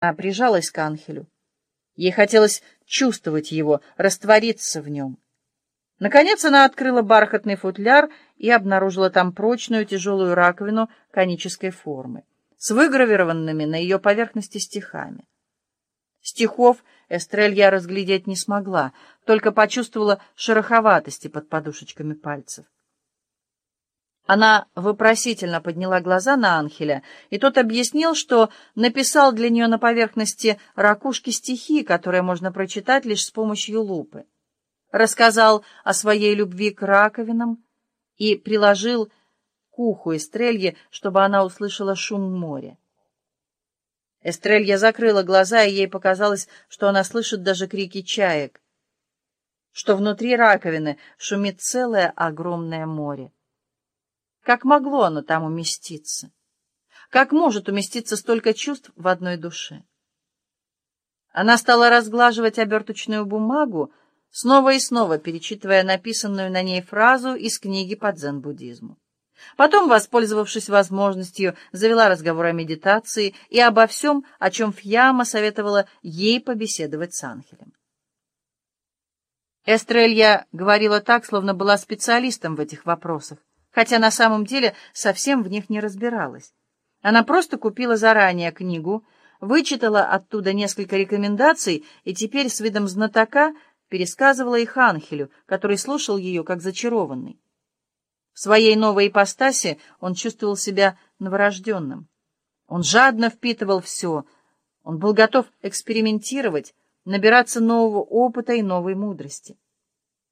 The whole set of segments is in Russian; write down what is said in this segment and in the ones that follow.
Она прижалась к Анхелю. Ей хотелось чувствовать его, раствориться в нем. Наконец она открыла бархатный футляр и обнаружила там прочную тяжелую раковину конической формы с выгравированными на ее поверхности стихами. Стихов Эстрелья разглядеть не смогла, только почувствовала шероховатости под подушечками пальцев. Она вопросительно подняла глаза на Анхеля, и тот объяснил, что написал для нее на поверхности ракушки стихи, которые можно прочитать лишь с помощью лупы. Рассказал о своей любви к раковинам и приложил к уху Эстрелье, чтобы она услышала шум моря. Эстрелья закрыла глаза, и ей показалось, что она слышит даже крики чаек, что внутри раковины шумит целое огромное море. Как могло оно там уместиться? Как может уместиться столько чувств в одной душе? Она стала разглаживать оберточную бумагу, снова и снова перечитывая написанную на ней фразу из книги по дзен-буддизму. Потом, воспользовавшись возможностью, завела разговор о медитации и обо всем, о чем Фьяма советовала ей побеседовать с Анхелем. Эстрелья говорила так, словно была специалистом в этих вопросах, хотя на самом деле совсем в них не разбиралась. Она просто купила заранее книгу, вычитала оттуда несколько рекомендаций и теперь с видом знатока пересказывала их Анхелю, который слушал ее как зачарованный. В своей новой ипостаси он чувствовал себя новорожденным. Он жадно впитывал все, он был готов экспериментировать, набираться нового опыта и новой мудрости.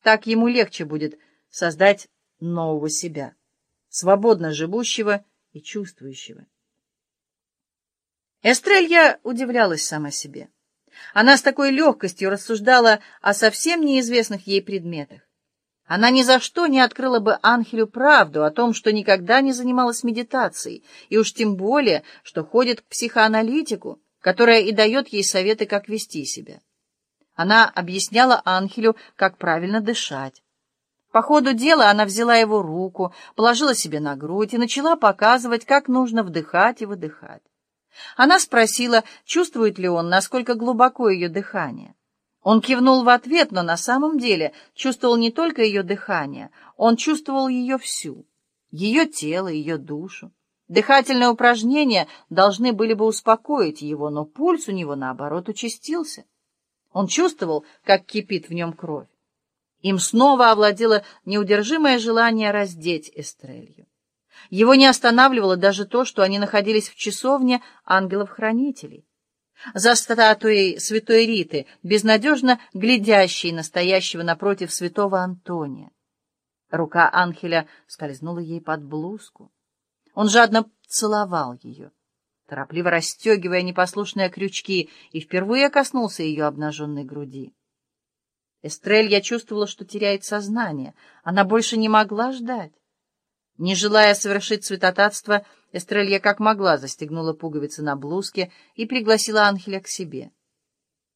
Так ему легче будет создать нового себя, свободно живущего и чувствующего. Эстрелья удивлялась сама себе. Она с такой легкостью рассуждала о совсем неизвестных ей предметах. Она ни за что не открыла бы Анхелю правду о том, что никогда не занималась медитацией, и уж тем более, что ходит к психоаналитику, которая и дает ей советы, как вести себя. Она объясняла Анхелю, как правильно дышать. По ходу дела она взяла его руку, положила себе на грудь и начала показывать, как нужно вдыхать и выдыхать. Она спросила, чувствует ли он, насколько глубоко ее дыхание. Он кивнул в ответ, но на самом деле чувствовал не только ее дыхание, он чувствовал ее всю, ее тело, ее душу. Дыхательные упражнения должны были бы успокоить его, но пульс у него, наоборот, участился. Он чувствовал, как кипит в нем кровь. Им снова овладело неудержимое желание раздеть Эстрелью. Его не останавливало даже то, что они находились в часовне ангелов-хранителей. За статуей святой Риты, безнадежно глядящей настоящего напротив святого Антония. Рука Анхеля скользнула ей под блузку. Он жадно целовал ее, торопливо расстегивая непослушные крючки, и впервые коснулся ее обнаженной груди. Эстрель, я чувствовала, что теряет сознание. Она больше не могла ждать. Не желая совершить святотатство, Эстрелья как могла застегнула пуговицы на блузке и пригласила Анхеля к себе.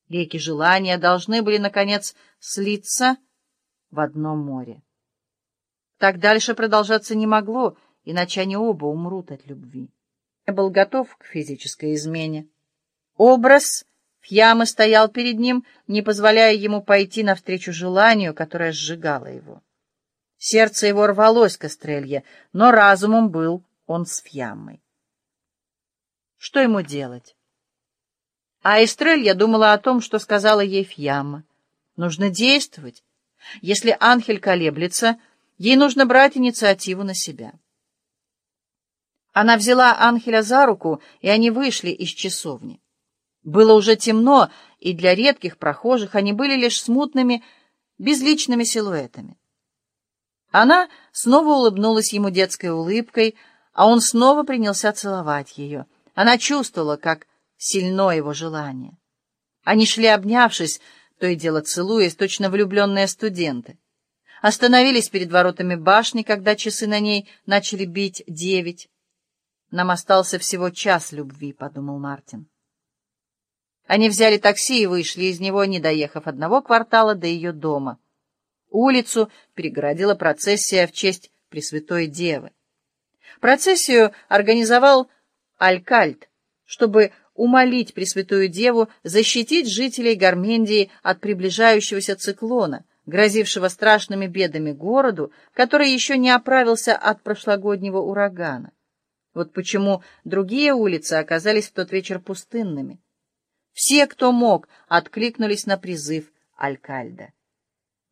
Реки желания должны были, наконец, слиться в одно море. Так дальше продолжаться не могло, иначе они оба умрут от любви. Я был готов к физической измене. Образ Фьяма стоял перед ним, не позволяя ему пойти навстречу желанию, которое сжигало его. Сердце его рвалось к Эстрелье, но разумом был он с Фьяммой. Что ему делать? А Эстрелья думала о том, что сказала ей Фьямма. Нужно действовать. Если Анхель колеблется, ей нужно брать инициативу на себя. Она взяла Анхеля за руку, и они вышли из часовни. Было уже темно, и для редких прохожих они были лишь смутными, безличными силуэтами. Она снова улыбнулась ему детской улыбкой, а он снова принялся целовать ее. Она чувствовала, как сильно его желание. Они шли, обнявшись, то и дело целуясь, точно влюбленные студенты. Остановились перед воротами башни, когда часы на ней начали бить девять. «Нам остался всего час любви», — подумал Мартин. Они взяли такси и вышли из него, не доехав одного квартала до ее дома. Улицу перегородила процессия в честь Пресвятой Девы. Процессию организовал Алькальд, чтобы умолить Пресвятую Деву защитить жителей Гармендии от приближающегося циклона, грозившего страшными бедами городу, который еще не оправился от прошлогоднего урагана. Вот почему другие улицы оказались в тот вечер пустынными. Все, кто мог, откликнулись на призыв Алькальда.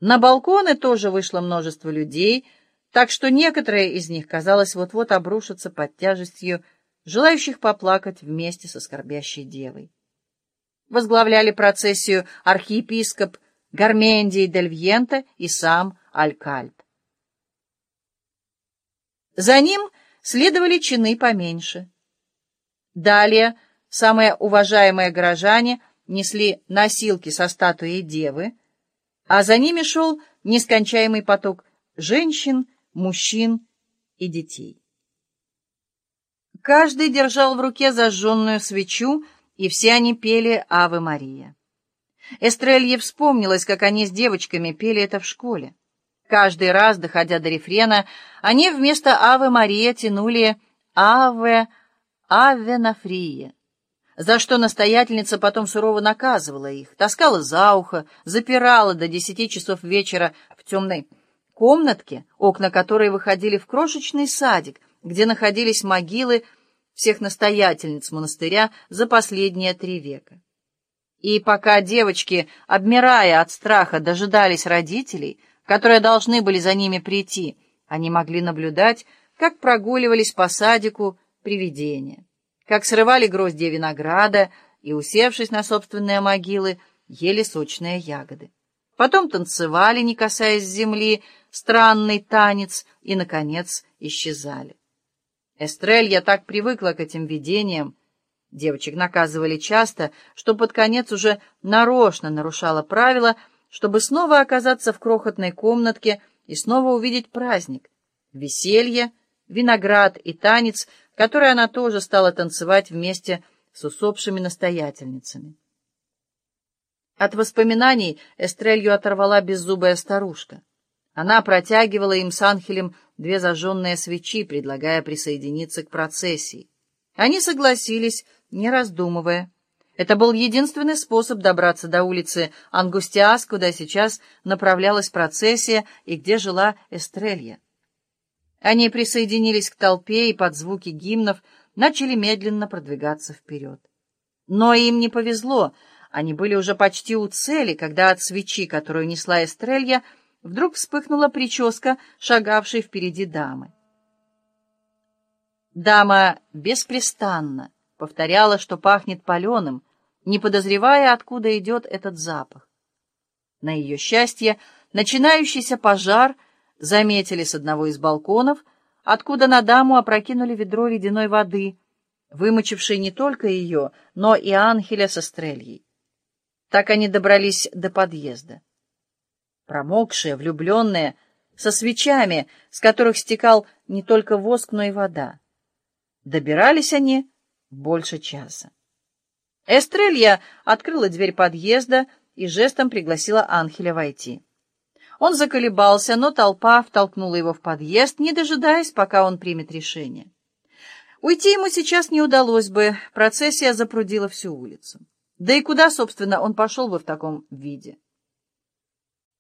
На балконы тоже вышло множество людей, так что некоторые из них, казалось, вот-вот обрушатся под тяжестью желающих поплакать вместе со скорбящей девой. Возглавляли процессию архиепископ Гармендий дель Вьента и сам Алькальд. За ним следовали чины поменьше. Далее самые уважаемые горожане несли носилки со статуей девы, а за ними шел нескончаемый поток женщин, мужчин и детей. Каждый держал в руке зажженную свечу, и все они пели «Аве Мария». Эстрелье вспомнилось, как они с девочками пели это в школе. Каждый раз, доходя до рефрена, они вместо «Аве Мария» тянули «Аве, Аве Нафрия», за что настоятельница потом сурово наказывала их, таскала за ухо, запирала до десяти часов вечера в темной комнатке, окна которой выходили в крошечный садик, где находились могилы всех настоятельниц монастыря за последние три века. И пока девочки, обмирая от страха, дожидались родителей, которые должны были за ними прийти, они могли наблюдать, как прогуливались по садику привидения, как срывали гроздья винограда и, усевшись на собственные могилы, ели сочные ягоды. Потом танцевали, не касаясь земли, странный танец и, наконец, исчезали. Эстрелья так привыкла к этим видениям, девочек наказывали часто, что под конец уже нарочно нарушала правила, чтобы снова оказаться в крохотной комнатке и снова увидеть праздник, веселье, виноград и танец, который она тоже стала танцевать вместе с усопшими настоятельницами. От воспоминаний Эстрелью оторвала беззубая старушка. Она протягивала им с Анхелем две зажженные свечи, предлагая присоединиться к процессии. Они согласились, не раздумывая. Это был единственный способ добраться до улицы Ангустиас, куда сейчас направлялась процессия и где жила Эстрелья. Они присоединились к толпе и под звуки гимнов начали медленно продвигаться вперед. Но им не повезло. Они были уже почти у цели, когда от свечи, которую несла Эстрелья, вдруг вспыхнула прическа, шагавшей впереди дамы. Дама беспрестанно повторяла, что пахнет паленым, не подозревая, откуда идет этот запах. На ее счастье, начинающийся пожар заметили с одного из балконов, откуда на даму опрокинули ведро ледяной воды, вымочившей не только ее, но и Анхеля со стрельей. Так они добрались до подъезда промокшие, влюбленные, со свечами, с которых стекал не только воск, но и вода. Добирались они больше часа. Эстрелья открыла дверь подъезда и жестом пригласила Анхеля войти. Он заколебался, но толпа втолкнула его в подъезд, не дожидаясь, пока он примет решение. Уйти ему сейчас не удалось бы, процессия запрудила всю улицу. Да и куда, собственно, он пошел бы в таком виде?